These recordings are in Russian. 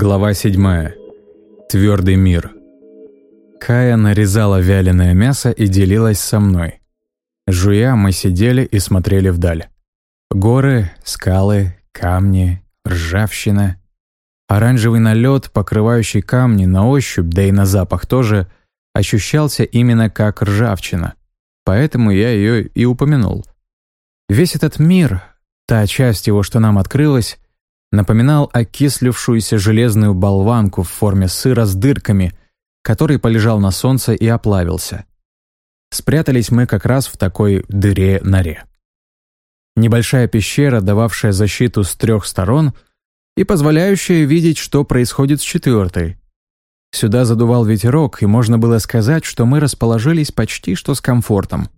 Глава 7. Твердый мир. Кая нарезала вяленое мясо и делилась со мной. Жуя, мы сидели и смотрели вдаль. Горы, скалы, камни, ржавчина. Оранжевый налет, покрывающий камни на ощупь, да и на запах тоже, ощущался именно как ржавчина. Поэтому я ее и упомянул. Весь этот мир, та часть его, что нам открылась, напоминал окислившуюся железную болванку в форме сыра с дырками, который полежал на солнце и оплавился. Спрятались мы как раз в такой дыре-норе. Небольшая пещера, дававшая защиту с трех сторон и позволяющая видеть, что происходит с четвертой. Сюда задувал ветерок, и можно было сказать, что мы расположились почти что с комфортом.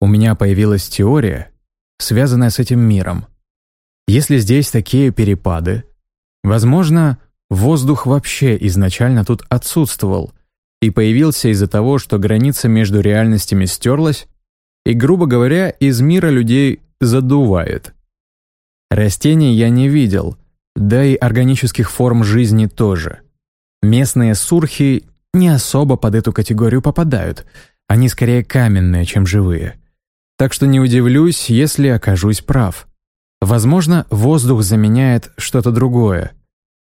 У меня появилась теория, связанная с этим миром. Если здесь такие перепады, возможно, воздух вообще изначально тут отсутствовал и появился из-за того, что граница между реальностями стерлась, и, грубо говоря, из мира людей задувает. Растений я не видел, да и органических форм жизни тоже. Местные сурхи не особо под эту категорию попадают, они скорее каменные, чем живые. Так что не удивлюсь, если окажусь прав. Возможно, воздух заменяет что-то другое.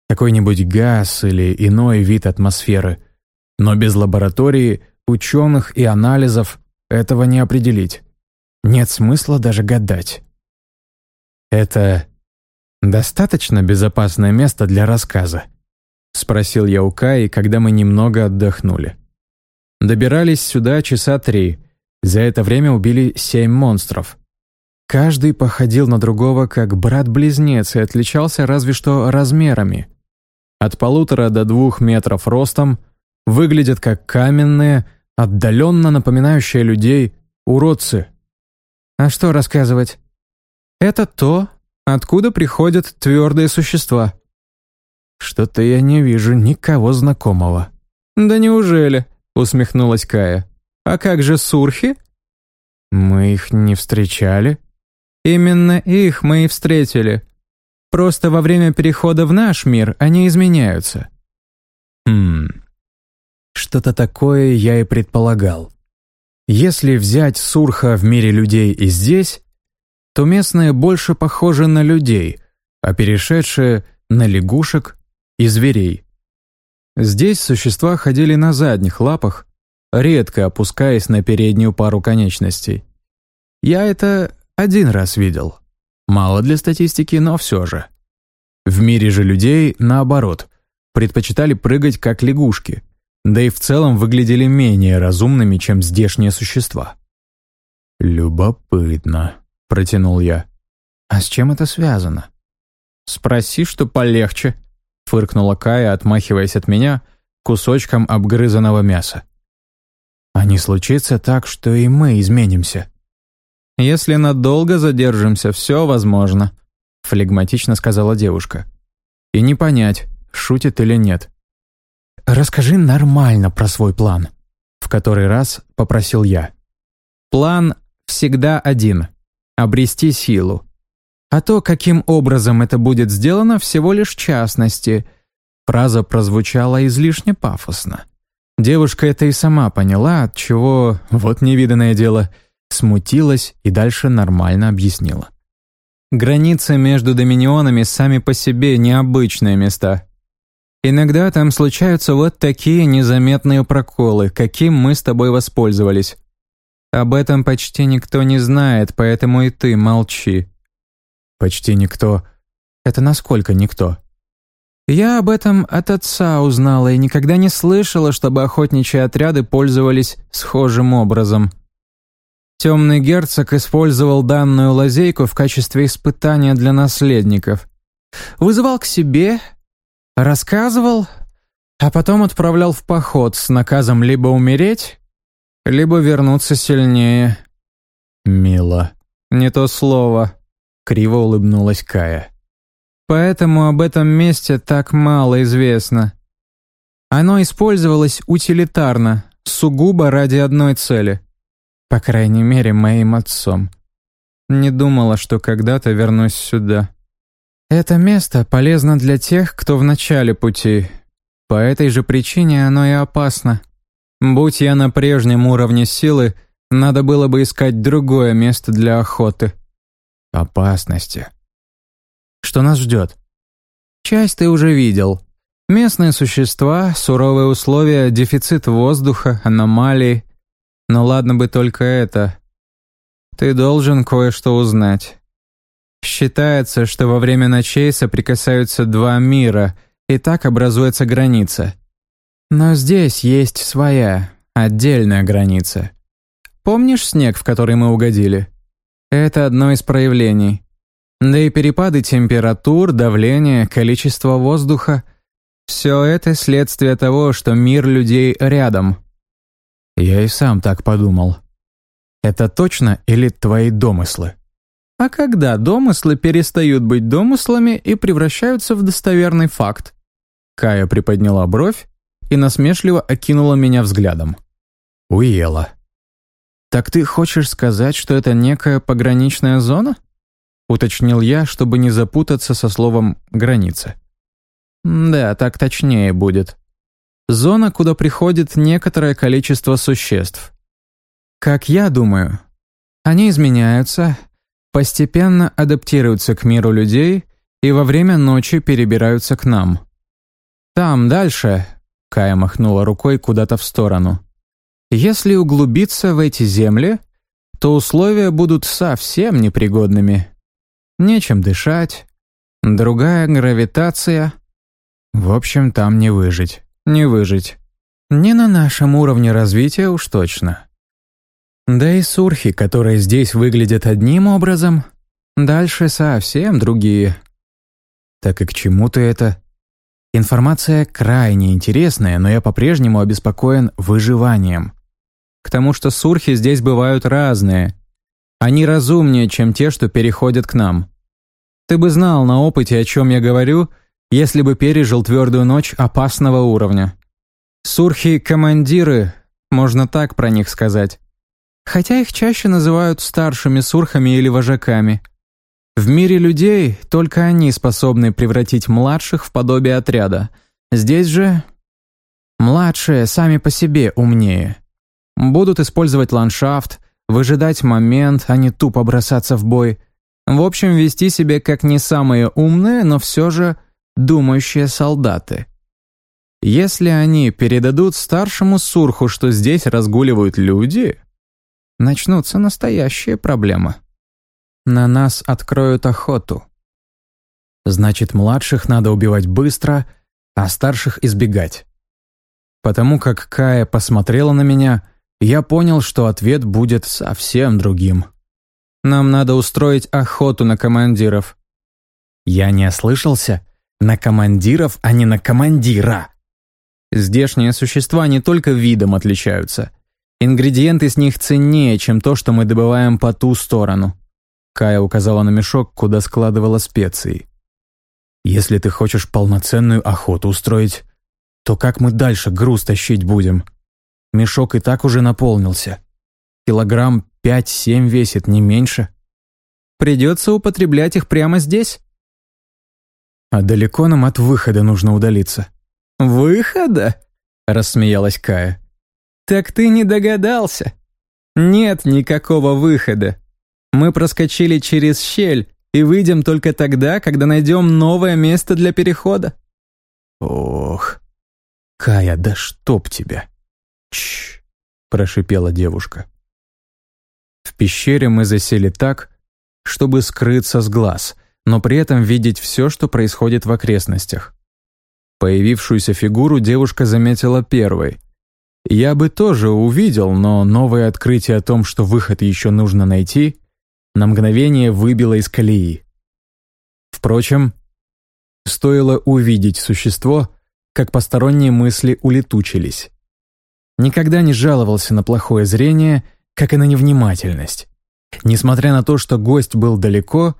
Какой-нибудь газ или иной вид атмосферы. Но без лаборатории, ученых и анализов этого не определить. Нет смысла даже гадать. «Это достаточно безопасное место для рассказа?» — спросил я у Каи, когда мы немного отдохнули. Добирались сюда часа три. За это время убили семь монстров. Каждый походил на другого как брат-близнец и отличался разве что размерами. От полутора до двух метров ростом, выглядят как каменные, отдаленно напоминающие людей, уродцы. А что рассказывать? Это то, откуда приходят твердые существа. Что-то я не вижу никого знакомого. Да неужели? усмехнулась Кая. А как же сурхи? Мы их не встречали, Именно их мы и встретили. Просто во время перехода в наш мир они изменяются. Хм. Что-то такое я и предполагал. Если взять Сурха в мире людей и здесь, то местные больше похожи на людей, а перешедшие — на лягушек и зверей. Здесь существа ходили на задних лапах, редко опускаясь на переднюю пару конечностей. Я это один раз видел. Мало для статистики, но все же. В мире же людей, наоборот, предпочитали прыгать как лягушки, да и в целом выглядели менее разумными, чем здешние существа. «Любопытно», — протянул я. «А с чем это связано?» «Спроси, что полегче», — фыркнула Кая, отмахиваясь от меня кусочком обгрызанного мяса. «А не случится так, что и мы изменимся?» «Если надолго задержимся, все возможно», — флегматично сказала девушка. «И не понять, шутит или нет». «Расскажи нормально про свой план», — в который раз попросил я. «План всегда один — обрести силу. А то, каким образом это будет сделано, всего лишь частности». Фраза прозвучала излишне пафосно. Девушка это и сама поняла, от чего, вот невиданное дело — смутилась и дальше нормально объяснила. Границы между доминионами сами по себе необычные места. Иногда там случаются вот такие незаметные проколы, каким мы с тобой воспользовались. Об этом почти никто не знает, поэтому и ты молчи. Почти никто. Это насколько никто? Я об этом от отца узнала и никогда не слышала, чтобы охотничьи отряды пользовались схожим образом. Темный герцог использовал данную лазейку в качестве испытания для наследников. Вызывал к себе, рассказывал, а потом отправлял в поход с наказом либо умереть, либо вернуться сильнее. «Мило. Не то слово», — криво улыбнулась Кая. «Поэтому об этом месте так мало известно. Оно использовалось утилитарно, сугубо ради одной цели — по крайней мере, моим отцом. Не думала, что когда-то вернусь сюда. Это место полезно для тех, кто в начале пути. По этой же причине оно и опасно. Будь я на прежнем уровне силы, надо было бы искать другое место для охоты. Опасности. Что нас ждет? Часть ты уже видел. Местные существа, суровые условия, дефицит воздуха, аномалии. Но ладно бы только это. Ты должен кое-что узнать. Считается, что во время ночей соприкасаются два мира, и так образуется граница. Но здесь есть своя, отдельная граница. Помнишь снег, в который мы угодили? Это одно из проявлений. Да и перепады температур, давления, количество воздуха — все это следствие того, что мир людей рядом. Я и сам так подумал. Это точно или твои домыслы? А когда домыслы перестают быть домыслами и превращаются в достоверный факт? Кая приподняла бровь и насмешливо окинула меня взглядом. Уела. «Так ты хочешь сказать, что это некая пограничная зона?» уточнил я, чтобы не запутаться со словом «граница». «Да, так точнее будет. Зона, куда приходит некоторое количество существ. Как я думаю, они изменяются, постепенно адаптируются к миру людей и во время ночи перебираются к нам. Там, дальше, Кая махнула рукой куда-то в сторону. Если углубиться в эти земли, то условия будут совсем непригодными. Нечем дышать, другая гравитация. В общем, там не выжить, не выжить. Не на нашем уровне развития уж точно. Да и сурхи, которые здесь выглядят одним образом, дальше совсем другие. Так и к чему ты это? Информация крайне интересная, но я по-прежнему обеспокоен выживанием. К тому, что сурхи здесь бывают разные. Они разумнее, чем те, что переходят к нам. Ты бы знал на опыте, о чем я говорю, если бы пережил твердую ночь опасного уровня. Сурхи — командиры, можно так про них сказать. Хотя их чаще называют старшими сурхами или вожаками. В мире людей только они способны превратить младших в подобие отряда. Здесь же младшие сами по себе умнее. Будут использовать ландшафт, выжидать момент, а не тупо бросаться в бой. В общем, вести себя как не самые умные, но все же думающие солдаты. Если они передадут старшему Сурху, что здесь разгуливают люди, начнутся настоящие проблемы. На нас откроют охоту. Значит, младших надо убивать быстро, а старших избегать. Потому как Кая посмотрела на меня, я понял, что ответ будет совсем другим. Нам надо устроить охоту на командиров. Я не ослышался? На командиров, а не на командира. Здешние существа не только видом отличаются. Ингредиенты с них ценнее, чем то, что мы добываем по ту сторону. Кая указала на мешок, куда складывала специи. «Если ты хочешь полноценную охоту устроить, то как мы дальше груз тащить будем? Мешок и так уже наполнился. Килограмм пять-семь весит, не меньше. Придется употреблять их прямо здесь. А далеко нам от выхода нужно удалиться. «Выхода?» — рассмеялась Кая. «Так ты не догадался. Нет никакого выхода. Мы проскочили через щель и выйдем только тогда, когда найдем новое место для перехода». «Ох, Кая, да чтоб тебя!» «Чш!» — прошипела девушка. В пещере мы засели так, чтобы скрыться с глаз, но при этом видеть все, что происходит в окрестностях. Появившуюся фигуру девушка заметила первой. Я бы тоже увидел, но новое открытие о том, что выход еще нужно найти, на мгновение выбило из колеи. Впрочем, стоило увидеть существо, как посторонние мысли улетучились. Никогда не жаловался на плохое зрение, как и на невнимательность. Несмотря на то, что гость был далеко,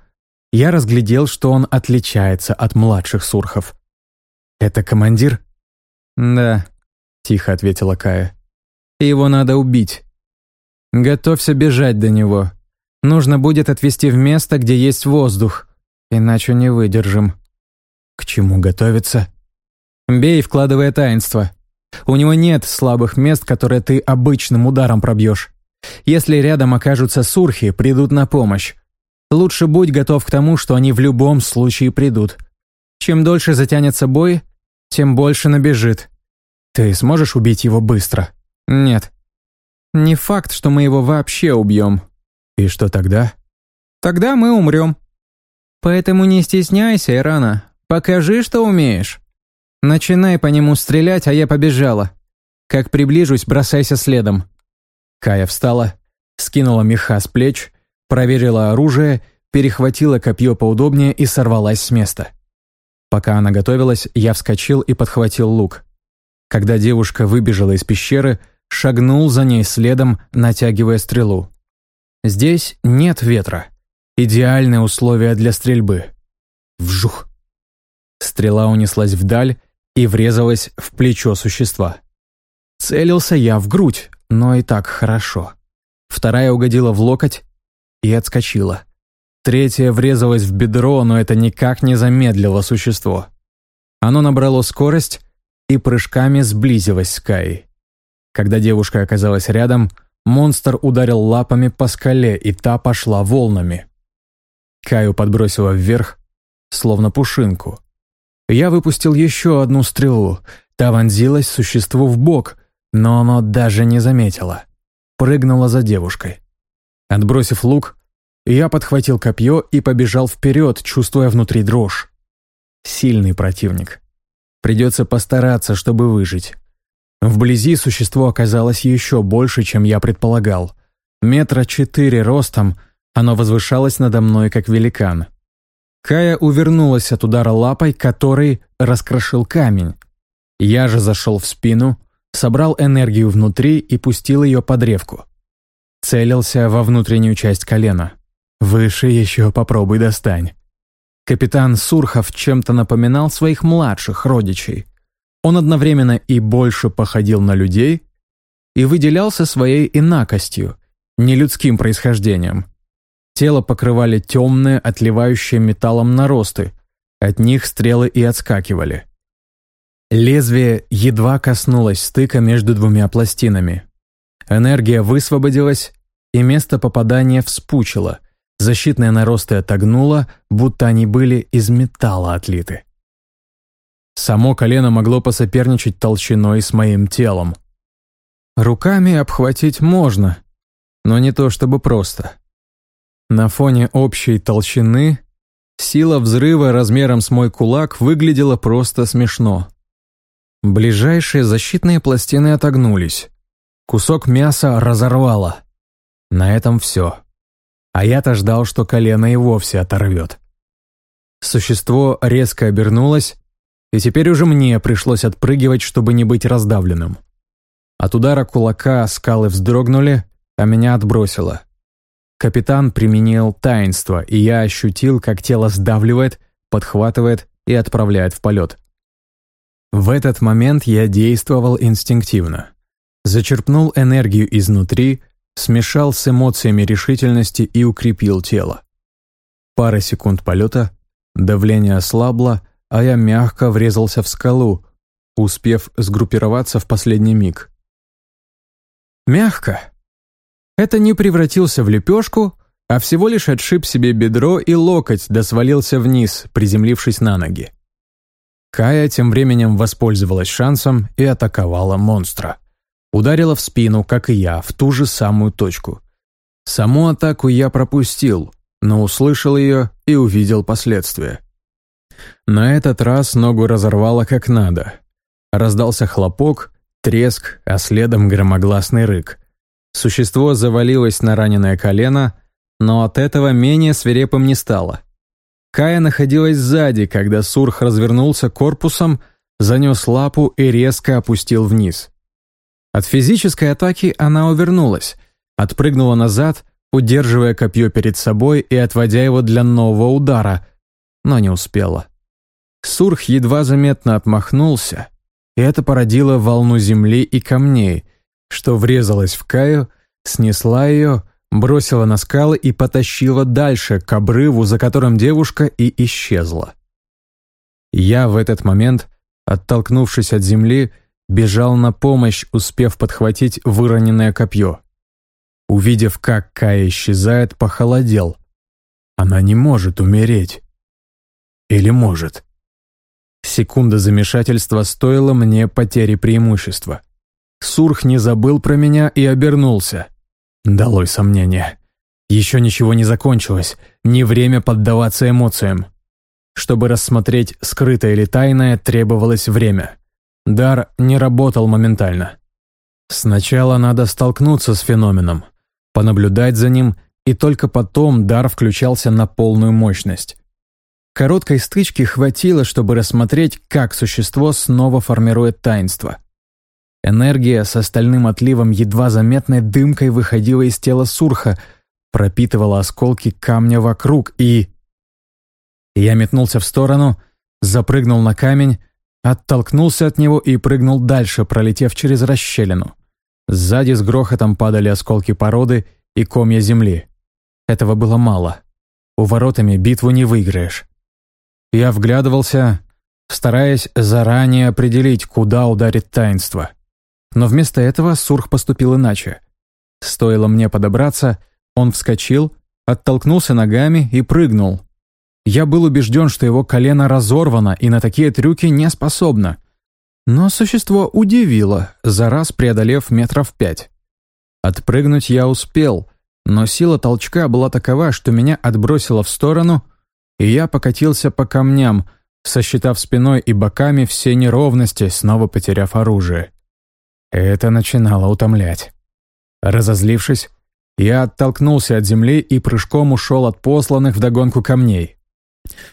я разглядел, что он отличается от младших сурхов. «Это командир?» «Да», — тихо ответила Кая. «Его надо убить. Готовься бежать до него. Нужно будет отвезти в место, где есть воздух. иначе не выдержим. К чему готовиться? Бей, вкладывая таинство. У него нет слабых мест, которые ты обычным ударом пробьешь. Если рядом окажутся сурхи, придут на помощь. Лучше будь готов к тому, что они в любом случае придут. Чем дольше затянется бой, тем больше набежит. Ты сможешь убить его быстро? Нет. Не факт, что мы его вообще убьем. И что тогда? Тогда мы умрем. Поэтому не стесняйся, Ирана. Покажи, что умеешь. Начинай по нему стрелять, а я побежала. Как приближусь, бросайся следом. Кая встала, скинула меха с плеч, проверила оружие, перехватила копье поудобнее и сорвалась с места. Пока она готовилась, я вскочил и подхватил лук. Когда девушка выбежала из пещеры, шагнул за ней следом, натягивая стрелу. Здесь нет ветра. Идеальные условия для стрельбы. Вжух. Стрела унеслась вдаль и врезалась в плечо существа. Целился я в грудь, но и так хорошо. Вторая угодила в локоть и отскочила. Третья врезалась в бедро, но это никак не замедлило существо. Оно набрало скорость и прыжками сблизилось с Каей. Когда девушка оказалась рядом, монстр ударил лапами по скале, и та пошла волнами. Каю подбросило вверх, словно пушинку. Я выпустил еще одну стрелу. Та вонзилась существу в бок, но оно даже не заметило. Прыгнула за девушкой. Отбросив лук, я подхватил копье и побежал вперед, чувствуя внутри дрожь. Сильный противник. Придется постараться, чтобы выжить. Вблизи существо оказалось еще больше, чем я предполагал. Метра четыре ростом, оно возвышалось надо мной, как великан. Кая увернулась от удара лапой, который раскрошил камень. Я же зашел в спину, собрал энергию внутри и пустил ее под древку. Целился во внутреннюю часть колена. Выше еще попробуй достань. Капитан Сурхов чем-то напоминал своих младших родичей. Он одновременно и больше походил на людей, и выделялся своей инакостью, нелюдским происхождением. Тело покрывали темные, отливающие металлом наросты, от них стрелы и отскакивали. Лезвие едва коснулось стыка между двумя пластинами. Энергия высвободилась, и место попадания вспучило – Защитные наросты отогнуло, будто они были из металла отлиты. Само колено могло посоперничать толщиной с моим телом. Руками обхватить можно, но не то чтобы просто. На фоне общей толщины сила взрыва размером с мой кулак выглядела просто смешно. Ближайшие защитные пластины отогнулись. Кусок мяса разорвало. На этом все а я-то ждал, что колено и вовсе оторвет. Существо резко обернулось, и теперь уже мне пришлось отпрыгивать, чтобы не быть раздавленным. От удара кулака скалы вздрогнули, а меня отбросило. Капитан применил таинство, и я ощутил, как тело сдавливает, подхватывает и отправляет в полет. В этот момент я действовал инстинктивно. Зачерпнул энергию изнутри, смешал с эмоциями решительности и укрепил тело. Пара секунд полета, давление ослабло, а я мягко врезался в скалу, успев сгруппироваться в последний миг. Мягко. Это не превратился в лепешку, а всего лишь отшиб себе бедро и локоть, да свалился вниз, приземлившись на ноги. Кая тем временем воспользовалась шансом и атаковала монстра. Ударила в спину, как и я, в ту же самую точку. Саму атаку я пропустил, но услышал ее и увидел последствия. На этот раз ногу разорвало как надо. Раздался хлопок, треск, а следом громогласный рык. Существо завалилось на раненое колено, но от этого менее свирепым не стало. Кая находилась сзади, когда Сурх развернулся корпусом, занес лапу и резко опустил вниз. От физической атаки она увернулась, отпрыгнула назад, удерживая копье перед собой и отводя его для нового удара, но не успела. Сурх едва заметно отмахнулся, и это породило волну земли и камней, что врезалась в Каю, снесла ее, бросила на скалы и потащила дальше, к обрыву, за которым девушка и исчезла. Я в этот момент, оттолкнувшись от земли, бежал на помощь, успев подхватить выроненное копье. Увидев, как Кая исчезает, похолодел. Она не может умереть. Или может? Секунда замешательства стоила мне потери преимущества. Сурх не забыл про меня и обернулся. Долой сомнения. Еще ничего не закончилось, не время поддаваться эмоциям. Чтобы рассмотреть скрытое или тайное, требовалось время. Дар не работал моментально. Сначала надо столкнуться с феноменом, понаблюдать за ним, и только потом дар включался на полную мощность. Короткой стычки хватило, чтобы рассмотреть, как существо снова формирует таинство. Энергия с остальным отливом едва заметной дымкой выходила из тела Сурха, пропитывала осколки камня вокруг и... Я метнулся в сторону, запрыгнул на камень, оттолкнулся от него и прыгнул дальше, пролетев через расщелину. Сзади с грохотом падали осколки породы и комья земли. Этого было мало. У воротами битву не выиграешь. Я вглядывался, стараясь заранее определить, куда ударит таинство. Но вместо этого Сурх поступил иначе. Стоило мне подобраться, он вскочил, оттолкнулся ногами и прыгнул. Я был убежден, что его колено разорвано и на такие трюки не способно. Но существо удивило, за раз преодолев метров пять. Отпрыгнуть я успел, но сила толчка была такова, что меня отбросило в сторону, и я покатился по камням, сосчитав спиной и боками все неровности, снова потеряв оружие. Это начинало утомлять. Разозлившись, я оттолкнулся от земли и прыжком ушел от посланных вдогонку камней.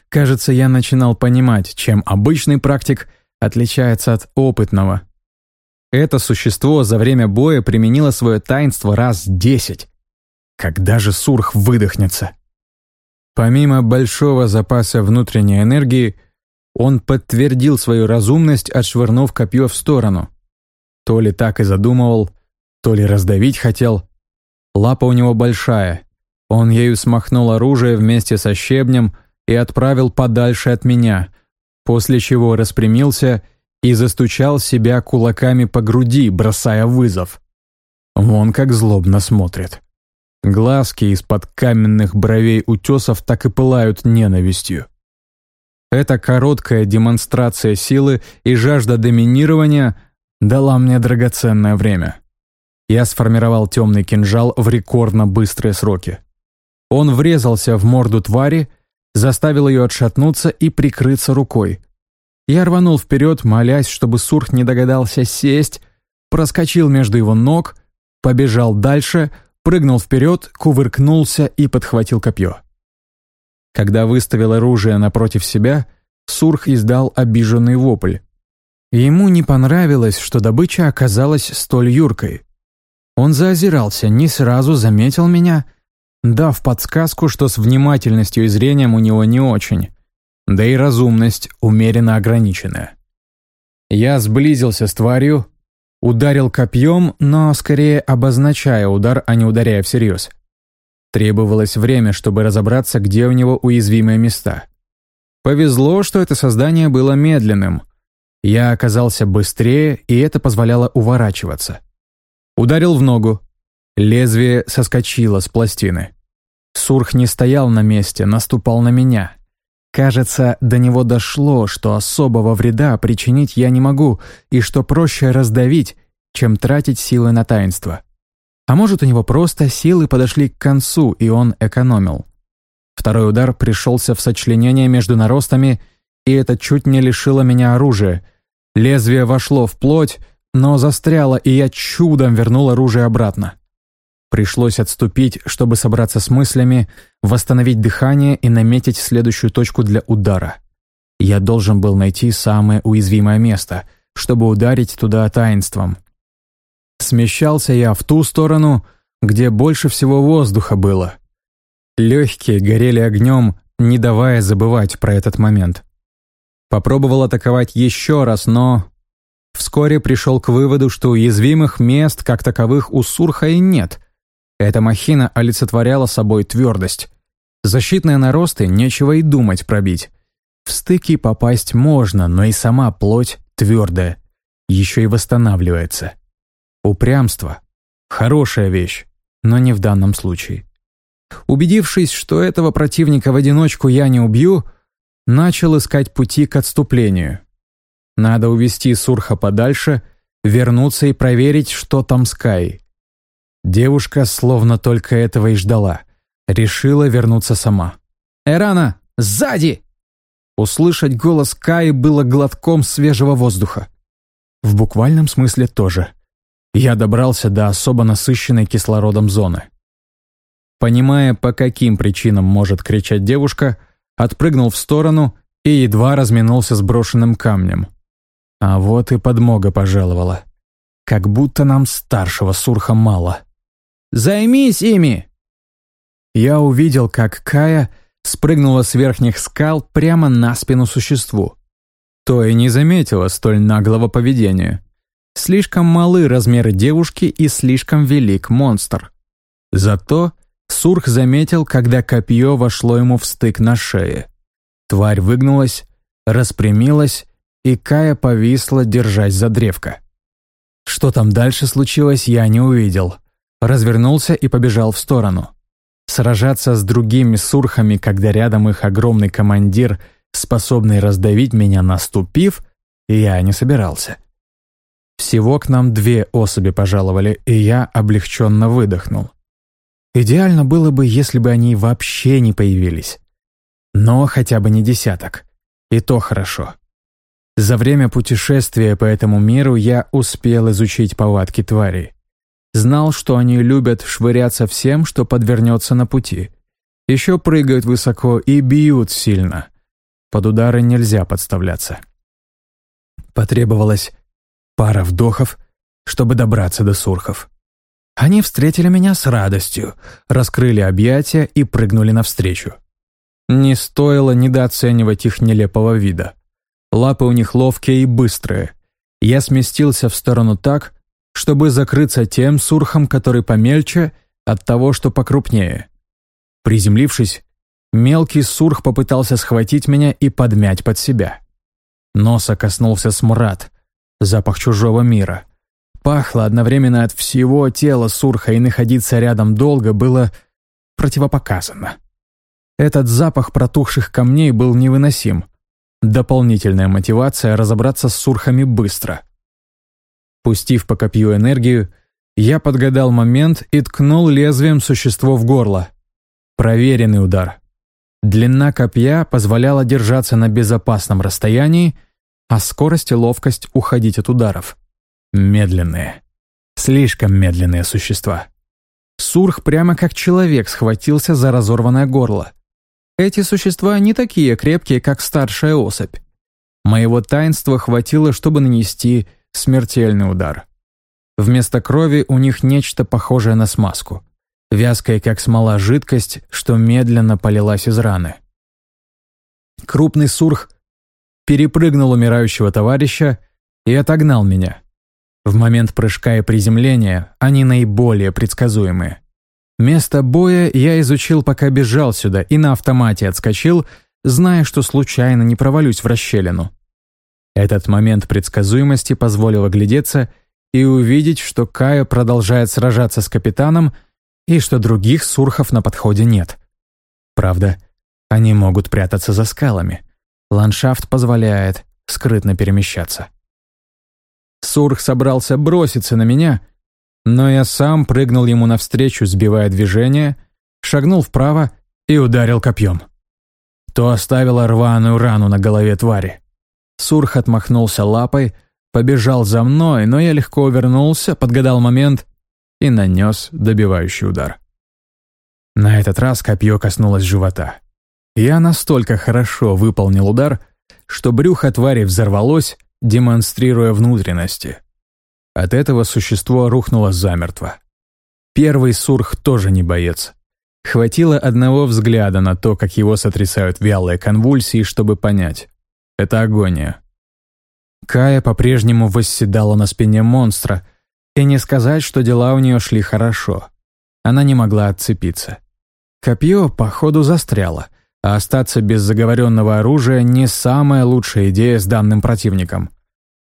Кажется, я начинал понимать, чем обычный практик отличается от опытного. Это существо за время боя применило свое таинство раз десять. Когда же Сурх выдохнется? Помимо большого запаса внутренней энергии, он подтвердил свою разумность, отшвырнув копье в сторону. То ли так и задумывал, то ли раздавить хотел. Лапа у него большая. Он ею смахнул оружие вместе со щебнем и отправил подальше от меня, после чего распрямился и застучал себя кулаками по груди, бросая вызов. Вон как злобно смотрит. Глазки из-под каменных бровей утесов так и пылают ненавистью. Эта короткая демонстрация силы и жажда доминирования дала мне драгоценное время. Я сформировал темный кинжал в рекордно быстрые сроки. Он врезался в морду твари, заставил ее отшатнуться и прикрыться рукой. Я рванул вперед, молясь, чтобы Сурх не догадался сесть, проскочил между его ног, побежал дальше, прыгнул вперед, кувыркнулся и подхватил копье. Когда выставил оружие напротив себя, Сурх издал обиженный вопль. Ему не понравилось, что добыча оказалась столь юркой. Он заозирался, не сразу заметил меня, дав подсказку, что с внимательностью и зрением у него не очень, да и разумность умеренно ограниченная. Я сблизился с тварью, ударил копьем, но скорее обозначая удар, а не ударяя всерьез. Требовалось время, чтобы разобраться, где у него уязвимые места. Повезло, что это создание было медленным. Я оказался быстрее, и это позволяло уворачиваться. Ударил в ногу. Лезвие соскочило с пластины. Сурх не стоял на месте, наступал на меня. Кажется, до него дошло, что особого вреда причинить я не могу, и что проще раздавить, чем тратить силы на таинство. А может, у него просто силы подошли к концу, и он экономил. Второй удар пришелся в сочленение между наростами, и это чуть не лишило меня оружия. Лезвие вошло в плоть, но застряло, и я чудом вернул оружие обратно. Пришлось отступить, чтобы собраться с мыслями, восстановить дыхание и наметить следующую точку для удара. Я должен был найти самое уязвимое место, чтобы ударить туда таинством. Смещался я в ту сторону, где больше всего воздуха было. Легкие горели огнем, не давая забывать про этот момент. Попробовал атаковать еще раз, но... Вскоре пришел к выводу, что уязвимых мест, как таковых, у Сурха и нет — Эта махина олицетворяла собой твердость. Защитные наросты нечего и думать пробить. В стыки попасть можно, но и сама плоть твердая. Еще и восстанавливается. Упрямство — хорошая вещь, но не в данном случае. Убедившись, что этого противника в одиночку я не убью, начал искать пути к отступлению. Надо увести Сурха подальше, вернуться и проверить, что там с Кай. Девушка словно только этого и ждала. Решила вернуться сама. «Эрана, сзади!» Услышать голос Каи было глотком свежего воздуха. В буквальном смысле тоже. Я добрался до особо насыщенной кислородом зоны. Понимая, по каким причинам может кричать девушка, отпрыгнул в сторону и едва разминулся с брошенным камнем. А вот и подмога пожаловала. Как будто нам старшего сурха мало. «Займись ими!» Я увидел, как Кая спрыгнула с верхних скал прямо на спину существу. То и не заметила столь наглого поведения. Слишком малы размеры девушки и слишком велик монстр. Зато Сурх заметил, когда копье вошло ему в стык на шее. Тварь выгнулась, распрямилась, и Кая повисла, держась за древко. Что там дальше случилось, я не увидел. Развернулся и побежал в сторону. Сражаться с другими сурхами, когда рядом их огромный командир, способный раздавить меня, наступив, я не собирался. Всего к нам две особи пожаловали, и я облегченно выдохнул. Идеально было бы, если бы они вообще не появились. Но хотя бы не десяток. И то хорошо. За время путешествия по этому миру я успел изучить повадки тварей. Знал, что они любят швыряться всем, что подвернется на пути. Еще прыгают высоко и бьют сильно. Под удары нельзя подставляться. Потребовалось пара вдохов, чтобы добраться до сурхов. Они встретили меня с радостью, раскрыли объятия и прыгнули навстречу. Не стоило недооценивать их нелепого вида. Лапы у них ловкие и быстрые. Я сместился в сторону так, чтобы закрыться тем сурхом, который помельче, от того, что покрупнее. Приземлившись, мелкий сурх попытался схватить меня и подмять под себя. Носа коснулся смрад, запах чужого мира. Пахло одновременно от всего тела Сурха, и находиться рядом долго было противопоказано. Этот запах протухших камней был невыносим. Дополнительная мотивация разобраться с Сурхами быстро. Пустив по копью энергию, я подгадал момент и ткнул лезвием существо в горло. Проверенный удар. Длина копья позволяла держаться на безопасном расстоянии, а скорость и ловкость уходить от ударов. Медленные. Слишком медленные существа. Сурх прямо как человек схватился за разорванное горло. Эти существа не такие крепкие, как старшая особь. Моего таинства хватило, чтобы нанести смертельный удар. Вместо крови у них нечто похожее на смазку. Вязкая, как смола, жидкость, что медленно полилась из раны. Крупный сурх перепрыгнул умирающего товарища и отогнал меня. В момент прыжка и приземления они наиболее предсказуемые. Место боя я изучил, пока бежал сюда, и на автомате отскочил, зная, что случайно не провалюсь в расщелину. Этот момент предсказуемости позволил оглядеться и увидеть, что Кая продолжает сражаться с капитаном и что других сурхов на подходе нет. Правда, они могут прятаться за скалами. Ландшафт позволяет скрытно перемещаться. Сурх собрался броситься на меня, но я сам прыгнул ему навстречу, сбивая движение, шагнул вправо и ударил копьем. То оставило рваную рану на голове твари. Сурх отмахнулся лапой, побежал за мной, но я легко увернулся, подгадал момент и нанес добивающий удар. На этот раз копье коснулось живота. Я настолько хорошо выполнил удар, что брюхо твари взорвалось, демонстрируя внутренности. От этого существо рухнуло замертво. Первый сурх тоже не боец. Хватило одного взгляда на то, как его сотрясают вялые конвульсии, чтобы понять. Это агония. Кая по-прежнему восседала на спине монстра, и не сказать, что дела у нее шли хорошо. Она не могла отцепиться. Копье, походу, застряло, а остаться без заговоренного оружия не самая лучшая идея с данным противником.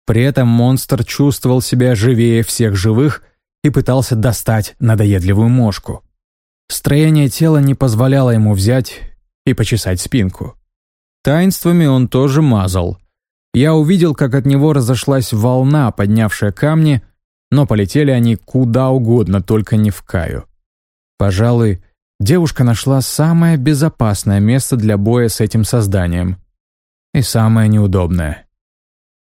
При этом монстр чувствовал себя живее всех живых и пытался достать надоедливую мошку. Строение тела не позволяло ему взять и почесать спинку. Таинствами он тоже мазал. Я увидел, как от него разошлась волна, поднявшая камни, но полетели они куда угодно, только не в Каю. Пожалуй, девушка нашла самое безопасное место для боя с этим созданием. И самое неудобное.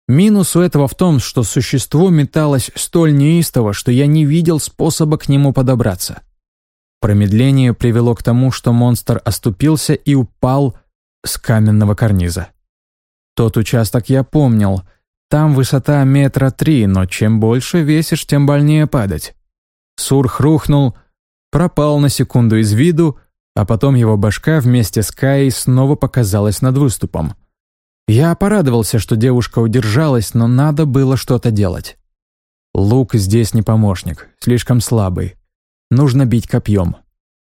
Минус у этого в том, что существо металось столь неистово, что я не видел способа к нему подобраться. Промедление привело к тому, что монстр оступился и упал с каменного карниза. Тот участок я помнил. Там высота метра три, но чем больше весишь, тем больнее падать. Сурх рухнул, пропал на секунду из виду, а потом его башка вместе с Каей снова показалась над выступом. Я порадовался, что девушка удержалась, но надо было что-то делать. Лук здесь не помощник, слишком слабый. Нужно бить копьем.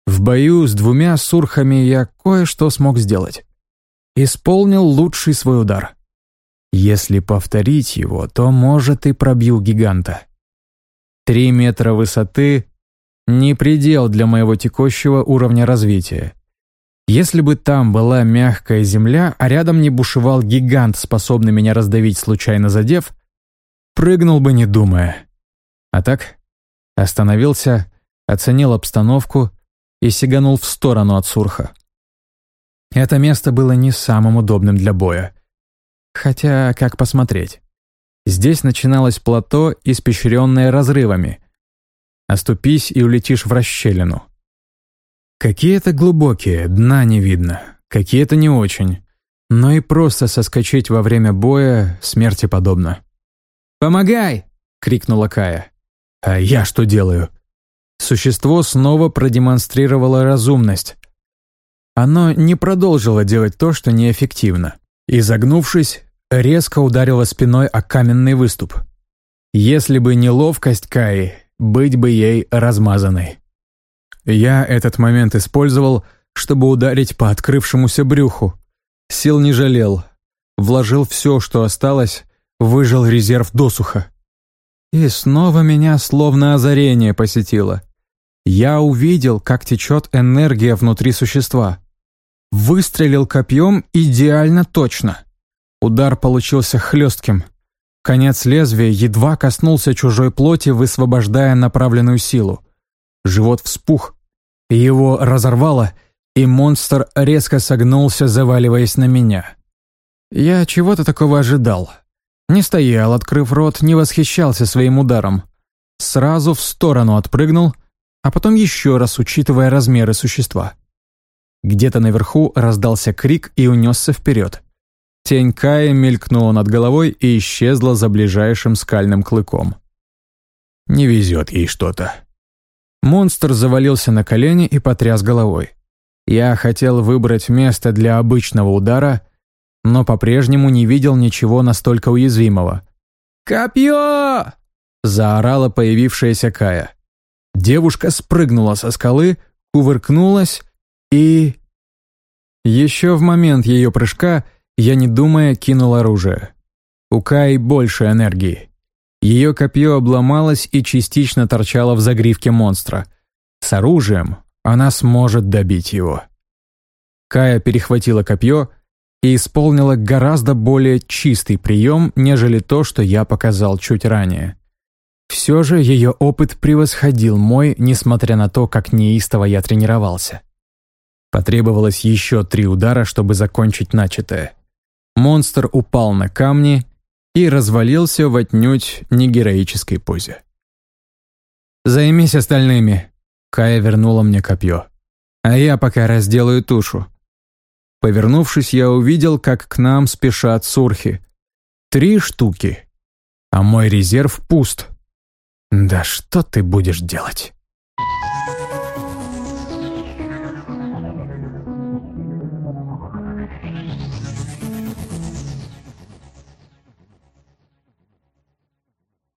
В бою с двумя сурхами я кое-что смог сделать. Исполнил лучший свой удар. Если повторить его, то, может, и пробью гиганта. Три метра высоты — не предел для моего текущего уровня развития. Если бы там была мягкая земля, а рядом не бушевал гигант, способный меня раздавить, случайно задев, прыгнул бы, не думая. А так остановился, оценил обстановку и сиганул в сторону от Сурха. Это место было не самым удобным для боя. Хотя, как посмотреть. Здесь начиналось плато, испещренное разрывами. Оступись и улетишь в расщелину. Какие-то глубокие, дна не видно, какие-то не очень. Но и просто соскочить во время боя смерти подобно. «Помогай!» — крикнула Кая. «А я что делаю?» Существо снова продемонстрировало разумность. Оно не продолжило делать то, что неэффективно. Изогнувшись, резко ударило спиной о каменный выступ. Если бы не ловкость Каи, быть бы ей размазанной. Я этот момент использовал, чтобы ударить по открывшемуся брюху. Сил не жалел. Вложил все, что осталось, выжил резерв досуха. И снова меня словно озарение посетило. Я увидел, как течет энергия внутри существа. Выстрелил копьем идеально точно. Удар получился хлестким. Конец лезвия едва коснулся чужой плоти, высвобождая направленную силу. Живот вспух, его разорвало, и монстр резко согнулся, заваливаясь на меня. Я чего-то такого ожидал. Не стоял, открыв рот, не восхищался своим ударом. Сразу в сторону отпрыгнул, а потом еще раз, учитывая размеры существа. Где-то наверху раздался крик и унесся вперед. Тень Кая мелькнула над головой и исчезла за ближайшим скальным клыком. Не везет ей что-то. Монстр завалился на колени и потряс головой. Я хотел выбрать место для обычного удара, но по-прежнему не видел ничего настолько уязвимого. «Копье!» — заорала появившаяся Кая. Девушка спрыгнула со скалы, кувыркнулась и... Еще в момент ее прыжка я, не думая, кинул оружие. У Кай больше энергии. Ее копье обломалось и частично торчало в загривке монстра. С оружием она сможет добить его. Кая перехватила копье и исполнила гораздо более чистый прием, нежели то, что я показал чуть ранее. Все же ее опыт превосходил мой, несмотря на то, как неистово я тренировался. Потребовалось еще три удара, чтобы закончить начатое. Монстр упал на камни и развалился в отнюдь негероической позе. «Займись остальными», — Кая вернула мне копье. «А я пока разделаю тушу». Повернувшись, я увидел, как к нам спешат сурхи. Три штуки. А мой резерв пуст. «Да что ты будешь делать?»